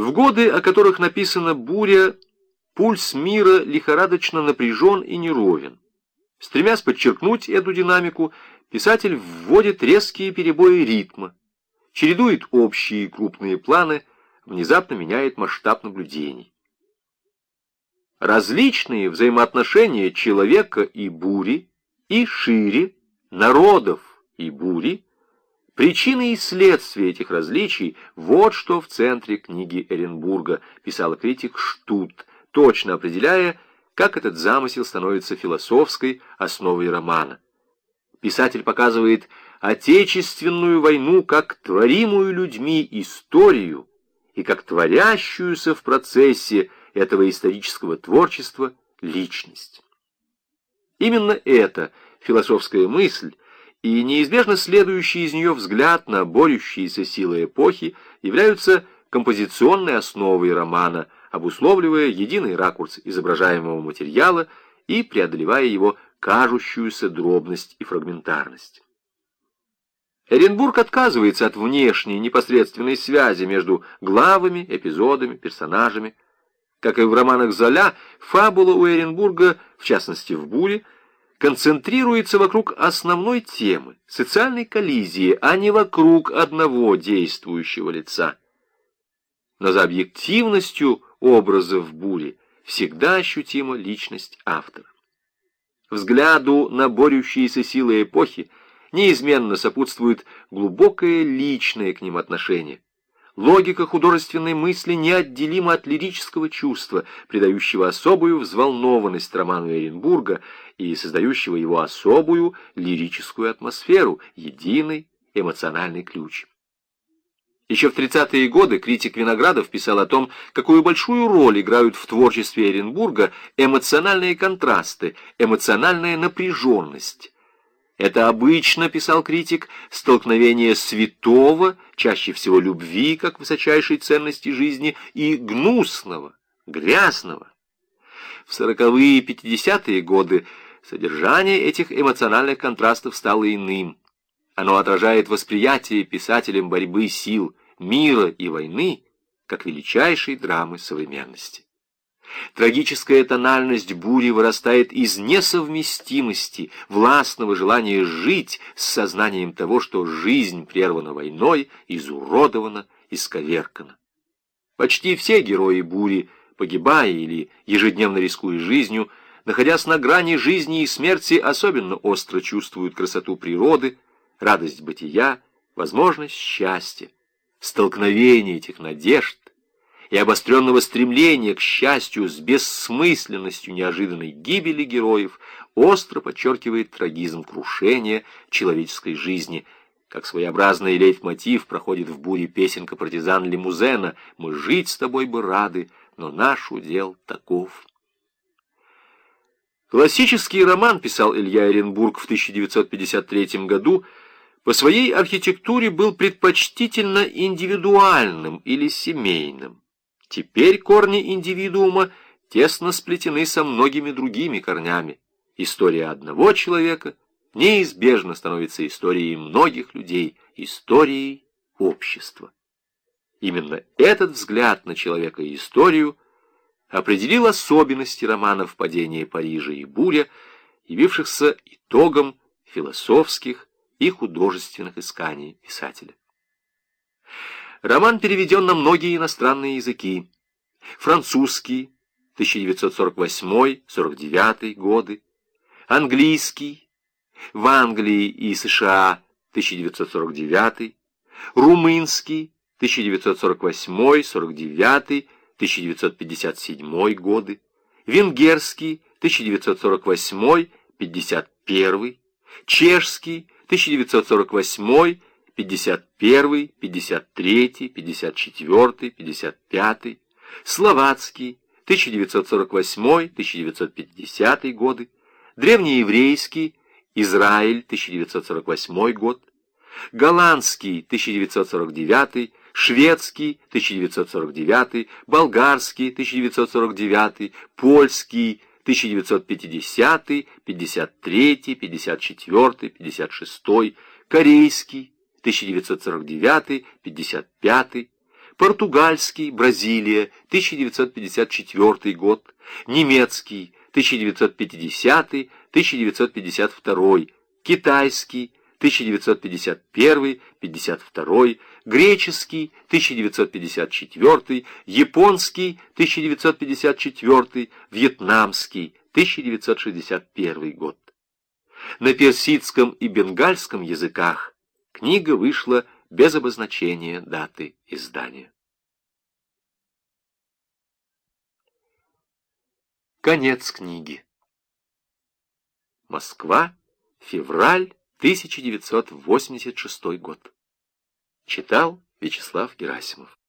В годы, о которых написана «Буря», пульс мира лихорадочно напряжен и неровен. Стремясь подчеркнуть эту динамику, писатель вводит резкие перебои ритма, чередует общие крупные планы, внезапно меняет масштаб наблюдений. Различные взаимоотношения человека и бури, и шире, народов и бури, причины и следствия этих различий – вот что в центре книги Эренбурга, писал критик Штут, точно определяя, как этот замысел становится философской основой романа. Писатель показывает Отечественную войну как творимую людьми историю и как творящуюся в процессе этого исторического творчества личность. Именно эта философская мысль и неизбежно следующий из нее взгляд на борющиеся силы эпохи являются композиционной основой романа – обусловливая единый ракурс изображаемого материала и преодолевая его кажущуюся дробность и фрагментарность. Эренбург отказывается от внешней непосредственной связи между главами, эпизодами, персонажами. Как и в романах Золя, фабула у Эренбурга, в частности в «Буре», концентрируется вокруг основной темы, социальной коллизии, а не вокруг одного действующего лица. Но за объективностью образов в буре всегда ощутима личность автора. Взгляду на борющиеся силы эпохи неизменно сопутствует глубокое личное к ним отношение. Логика художественной мысли неотделима от лирического чувства, придающего особую взволнованность роману Эренбурга и создающего его особую лирическую атмосферу, единый эмоциональный ключ. Еще в 30-е годы критик Виноградов писал о том, какую большую роль играют в творчестве Эренбурга эмоциональные контрасты, эмоциональная напряженность. Это обычно, писал критик, столкновение святого, чаще всего любви, как высочайшей ценности жизни, и гнусного, грязного. В 40-е и 50-е годы содержание этих эмоциональных контрастов стало иным. Оно отражает восприятие писателем борьбы сил – мира и войны как величайшей драмы современности. Трагическая тональность бури вырастает из несовместимости, властного желания жить с сознанием того, что жизнь прервана войной, изуродована, исковеркана. Почти все герои бури, погибая или ежедневно рискуя жизнью, находясь на грани жизни и смерти, особенно остро чувствуют красоту природы, радость бытия, возможность счастья столкновение этих надежд и обостренного стремления к счастью с бессмысленностью неожиданной гибели героев остро подчеркивает трагизм крушения человеческой жизни, как своеобразный лейтмотив проходит в буре песенка партизан Лимузена «Мы жить с тобой бы рады, но наш удел таков». Классический роман писал Илья Оренбург в 1953 году – по своей архитектуре был предпочтительно индивидуальным или семейным. Теперь корни индивидуума тесно сплетены со многими другими корнями. История одного человека неизбежно становится историей многих людей, историей общества. Именно этот взгляд на человека и историю определил особенности романов «Падение Парижа» и «Буря», явившихся итогом философских и художественных исканий писателя. Роман переведен на многие иностранные языки. Французский, 1948-49 годы, английский, в Англии и США, 1949, румынский, 1948-49, 1957 годы, венгерский, 1948-51, чешский, 1948, 51, 53, 54, 55, словацкий, 1948, 1950 годы, древнееврейский, Израиль, 1948 год, голландский, 1949, шведский, 1949, болгарский, 1949, польский, 1950, 53, 54, 56, корейский, 1949, 55, португальский, Бразилия, 1954 год, немецкий, 1950-1952, китайский, 1951-52, греческий, 1954, японский, 1954, вьетнамский, 1961 год. На персидском и бенгальском языках книга вышла без обозначения даты издания. Конец книги. Москва, февраль 1986 год. Читал Вячеслав Герасимов.